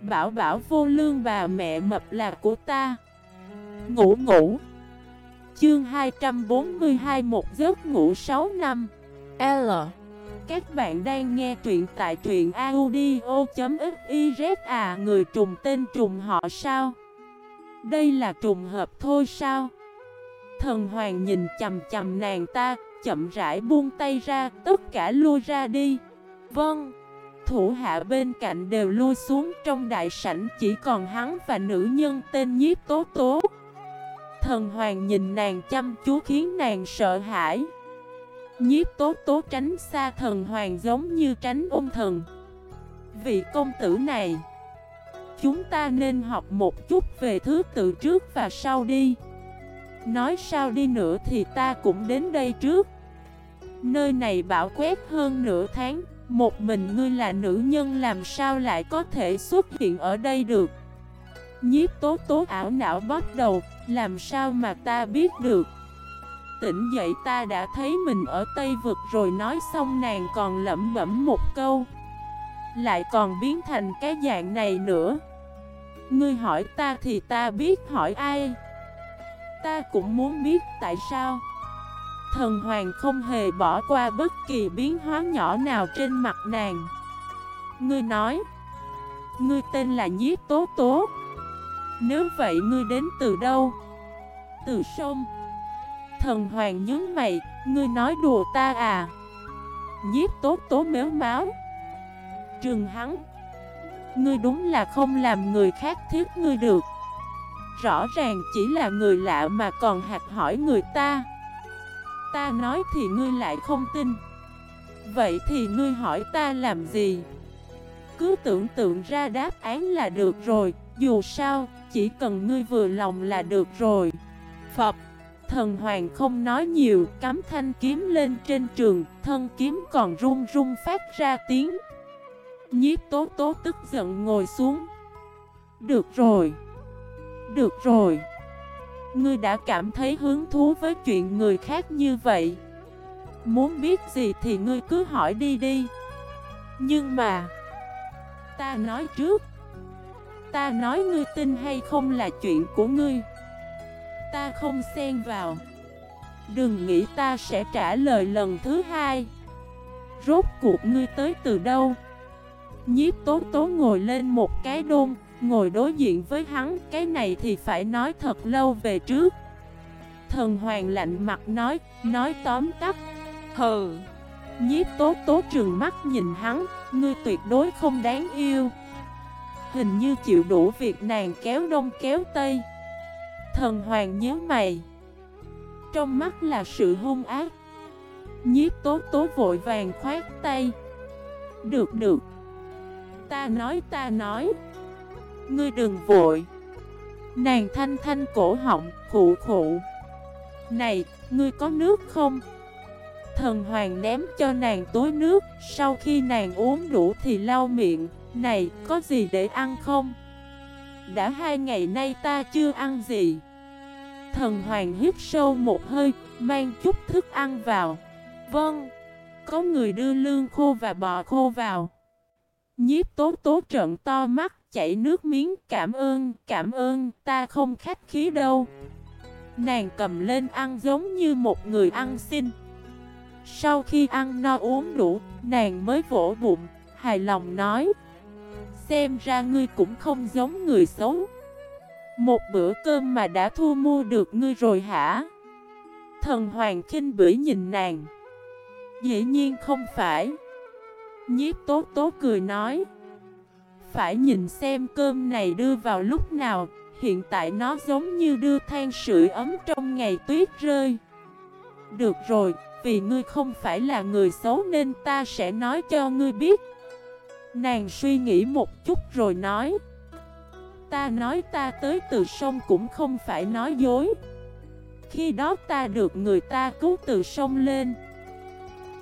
Bảo bảo vô lương bà mẹ mập là của ta. Ngủ ngủ. Chương 242 Một giấc ngủ 6 năm. L. Các bạn đang nghe truyện tại truyện audio.xyz à. Người trùng tên trùng họ sao? Đây là trùng hợp thôi sao? Thần hoàng nhìn chầm chầm nàng ta, Chậm rãi buông tay ra, Tất cả lui ra đi. Vâng. Thủ hạ bên cạnh đều lui xuống, Trong đại sảnh chỉ còn hắn và nữ nhân tên nhiếp tố tố. Thần hoàng nhìn nàng chăm chú khiến nàng sợ hãi. Nhiếp tố tố tránh xa thần hoàng giống như tránh ôn thần. Vị công tử này, Chúng ta nên học một chút về thứ tự trước và sau đi. Nói sao đi nữa thì ta cũng đến đây trước. Nơi này bão quét hơn nửa tháng. Một mình ngươi là nữ nhân làm sao lại có thể xuất hiện ở đây được? Nhiếp tố tố ảo não bắt đầu, Làm sao mà ta biết được? Tỉnh dậy ta đã thấy mình ở Tây Vực rồi, nói xong nàng còn lẩm bẩm một câu. Lại còn biến thành cái dạng này nữa. Ngươi hỏi ta thì ta biết hỏi ai? Ta cũng muốn biết tại sao. Thần hoàng không hề bỏ qua bất kỳ biến hóa nhỏ nào trên mặt nàng. Ngươi nói, Ngươi tên là Nhiếp Tố Tố. Nếu vậy ngươi đến từ đâu? Từ sông. Thần hoàng nhớ mày, Ngươi nói đùa ta à? Nhiếp Tố Tố méo máu. Trừng hắn, Ngươi đúng là không làm người khác thiết ngươi được. Rõ ràng chỉ là người lạ mà còn hạt hỏi người ta. Ta nói thì ngươi lại không tin. Vậy thì ngươi hỏi ta làm gì? Cứ tưởng tượng ra đáp án là được rồi Dù sao, chỉ cần ngươi vừa lòng là được rồi. Phật Thần hoàng không nói nhiều Cắm thanh kiếm lên trên trường Thân kiếm còn run run phát ra tiếng. Nhiếp tố tố tức giận ngồi xuống. Được rồi Được rồi. Ngươi đã cảm thấy hứng thú với chuyện người khác như vậy. Muốn biết gì thì ngươi cứ hỏi đi đi. Nhưng mà, Ta nói trước. Ta nói ngươi tin hay không là chuyện của ngươi. Ta không xen vào. Đừng nghĩ ta sẽ trả lời lần thứ hai. Rốt cuộc ngươi tới từ đâu? Nhiếp tố tố ngồi lên một cái đôn. Ngồi đối diện với hắn, Cái này thì phải nói thật lâu về trước. Thần hoàng lạnh mặt nói Nói tóm tắt. Hừ. Nhiếp tố tố trừng mắt nhìn hắn, Ngươi tuyệt đối không đáng yêu. Hình như chịu đủ việc nàng kéo đông kéo tây. Thần hoàng nhớ mày. Trong mắt là sự hung ác. Nhiếp tố tố vội vàng khoát tay. Được được. Ta nói ta nói. Ngươi đừng vội. Nàng thanh thanh cổ họng khụ khụ. Này, ngươi có nước không? Thần hoàng ném cho nàng túi nước Sau khi nàng uống đủ thì lau miệng. Này, có gì để ăn không? Đã hai ngày nay ta chưa ăn gì. Thần hoàng hít sâu một hơi Mang chút thức ăn vào. Vâng Có người đưa lương khô và bò khô vào. Nhiếp tố tố trận to mắt chảy nước miếng cảm ơn, cảm ơn, ta không khách khí đâu. Nàng cầm lên ăn giống như một người ăn xin. Sau khi ăn no uống đủ, nàng mới vỗ bụng, hài lòng nói. Xem ra ngươi cũng không giống người xấu. Một bữa cơm mà đã thu mua được ngươi rồi hả? Thần Hoàng kinh bưởi nhìn nàng. Dĩ nhiên không phải. Nhiếp tốt tốt cười nói. Phải nhìn xem cơm này đưa vào lúc nào Hiện tại nó giống như đưa than sưởi ấm trong ngày tuyết rơi Được rồi, vì ngươi không phải là người xấu nên ta sẽ nói cho ngươi biết Nàng suy nghĩ một chút rồi nói Ta nói ta tới từ sông cũng không phải nói dối Khi đó ta được người ta cứu từ sông lên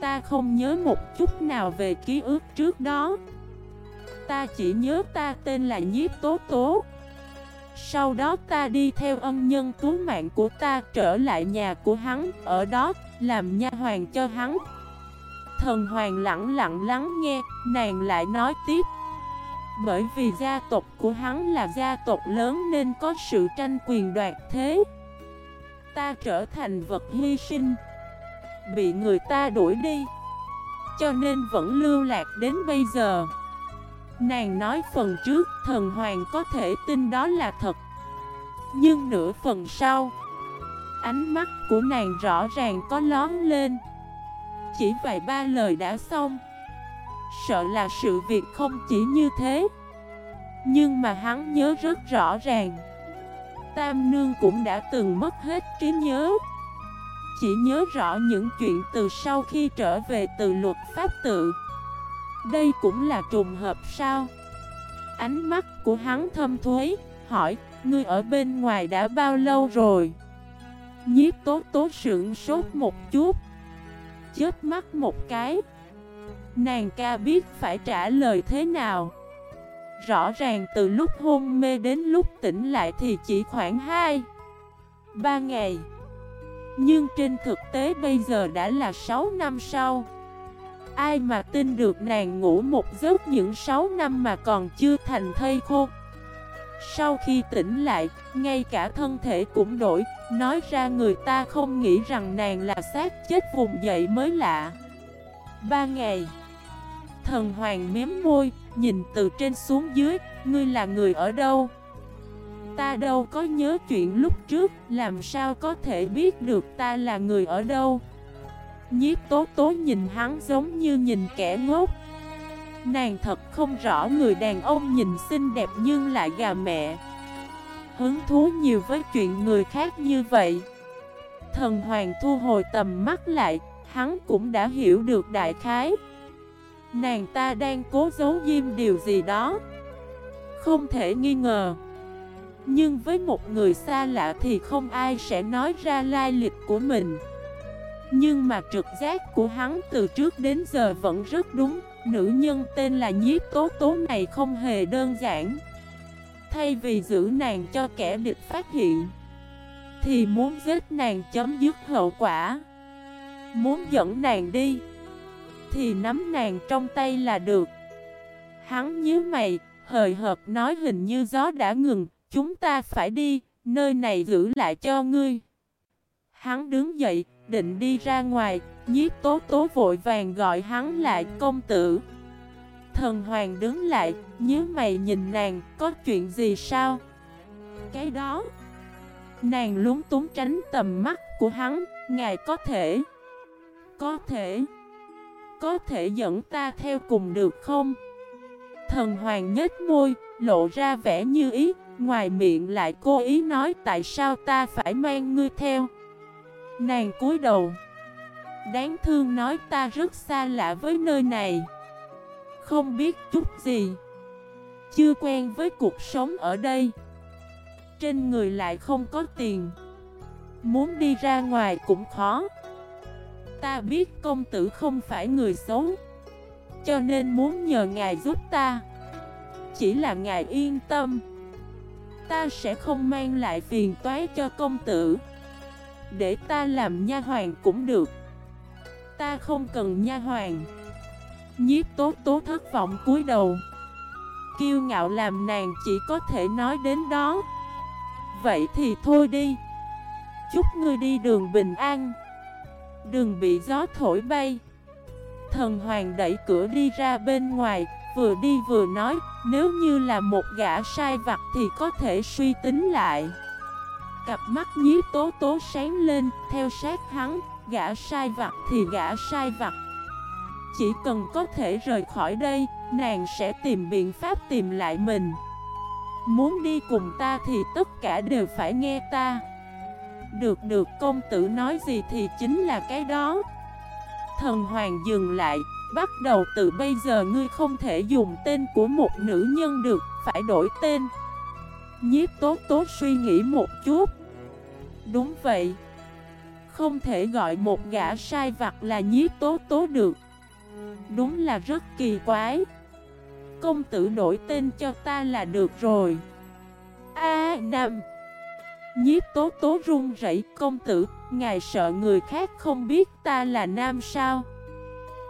Ta không nhớ một chút nào về ký ức trước đó. Ta chỉ nhớ ta tên là Nhiếp Tố Tố. Sau đó ta đi theo ân nhân cứu mạng của ta trở lại nhà của hắn, Ở đó làm nha hoàng cho hắn. Thần hoàng lặng lặng lắng nghe, Nàng lại nói tiếp. Bởi vì gia tộc của hắn là gia tộc lớn nên có sự tranh quyền đoạt thế. Ta trở thành vật hy sinh. Bị người ta đuổi đi. Cho nên vẫn lưu lạc đến bây giờ. Nàng nói phần trước, thần hoàng có thể tin đó là thật. Nhưng nửa phần sau, Ánh mắt của nàng rõ ràng có lón lên. Chỉ vài ba lời đã xong. Sợ là sự việc không chỉ như thế. Nhưng mà hắn nhớ rất rõ ràng. Tam Nương cũng đã từng mất hết trí nhớ. Chỉ nhớ rõ những chuyện từ sau khi trở về từ luật pháp tự. Đây cũng là trùng hợp sao? Ánh mắt của hắn thâm thuế Hỏi, ngươi ở bên ngoài đã bao lâu rồi? Nhiếp tốt tốt sưởng sốt một chút Chớp mắt một cái. Nàng ca biết phải trả lời thế nào? Rõ ràng từ lúc hôn mê đến lúc tỉnh lại thì chỉ khoảng 2 3 ngày. Nhưng trên thực tế bây giờ đã là 6 năm sau. Ai mà tin được nàng ngủ một giấc những 6 năm mà còn chưa thành thây khô? Sau khi tỉnh lại, ngay cả thân thể cũng đổi. Nói ra người ta không nghĩ rằng nàng là xác chết vùng dậy mới lạ. Ba ngày Thần hoàng miếm môi, nhìn từ trên xuống dưới, ngươi là người ở đâu? Ta đâu có nhớ chuyện lúc trước, làm sao có thể biết được ta là người ở đâu? Nhiếp tố tố nhìn hắn giống như nhìn kẻ ngốc. Nàng thật không rõ người đàn ông nhìn xinh đẹp nhưng lại gà mẹ. Hứng thú nhiều với chuyện người khác như vậy. Thần hoàng thu hồi tầm mắt lại Hắn cũng đã hiểu được đại khái. Nàng ta đang cố giấu diêm điều gì đó. Không thể nghi ngờ. Nhưng với một người xa lạ thì không ai sẽ nói ra lai lịch của mình. Nhưng mà trực giác của hắn từ trước đến giờ vẫn rất đúng Nữ nhân tên là Nhiếp Tố Tố này không hề đơn giản. Thay vì giữ nàng cho kẻ địch phát hiện Thì muốn giết nàng chấm dứt hậu quả. Muốn dẫn nàng đi thì nắm nàng trong tay là được. Hắn nhíu mày, hời hợt nói hình như gió đã ngừng Chúng ta phải đi, nơi này giữ lại cho ngươi Hắn đứng dậy, định đi ra ngoài Nhiếp tố tố vội vàng gọi hắn lại công tử Thần hoàng đứng lại, nhớ mày nhìn nàng, có chuyện gì sao? Cái đó Nàng lúng túng tránh tầm mắt của hắn, ngài có thể Có thể có thể dẫn ta theo cùng được không? Thần hoàng nhếch môi, lộ ra vẻ như ý, ngoài miệng lại cố ý nói tại sao ta phải mang ngươi theo. Nàng cúi đầu. Đáng thương nói ta rất xa lạ với nơi này. Không biết chút gì. Chưa quen với cuộc sống ở đây. Trên người lại không có tiền. Muốn đi ra ngoài cũng khó. Ta biết công tử không phải người xấu Cho nên muốn nhờ ngài giúp ta Chỉ là ngài yên tâm Ta sẽ không mang lại phiền toái cho công tử. Để ta làm nha hoàng cũng được. Ta không cần nha hoàng Nhiếp tố tố thất vọng cúi đầu. Kiêu ngạo làm nàng chỉ có thể nói đến đó. Vậy thì thôi đi. Chúc ngươi đi đường bình an. Đừng bị gió thổi bay. Thần hoàng đẩy cửa đi ra bên ngoài. Vừa đi vừa nói, Nếu như là một gã sai vặt thì có thể suy tính lại. Cặp mắt nhí tố tố sáng lên, Theo sát hắn, Gã sai vặt thì gã sai vặt. Chỉ cần có thể rời khỏi đây, Nàng sẽ tìm biện pháp tìm lại mình. Muốn đi cùng ta thì tất cả đều phải nghe ta. Được được, công tử nói gì thì chính là cái đó. Thần hoàng dừng lại Bắt đầu từ bây giờ ngươi không thể dùng tên của một nữ nhân được Phải đổi tên. Nhiếp tốt tốt suy nghĩ một chút. Đúng vậy. Không thể gọi một gã sai vặt là nhiếp tố tố được. Đúng là rất kỳ quái. Công tử đổi tên cho ta là được rồi. A Nam. Nhiếp tố tố run rẩy công tử, ngài sợ người khác không biết ta là nam sao?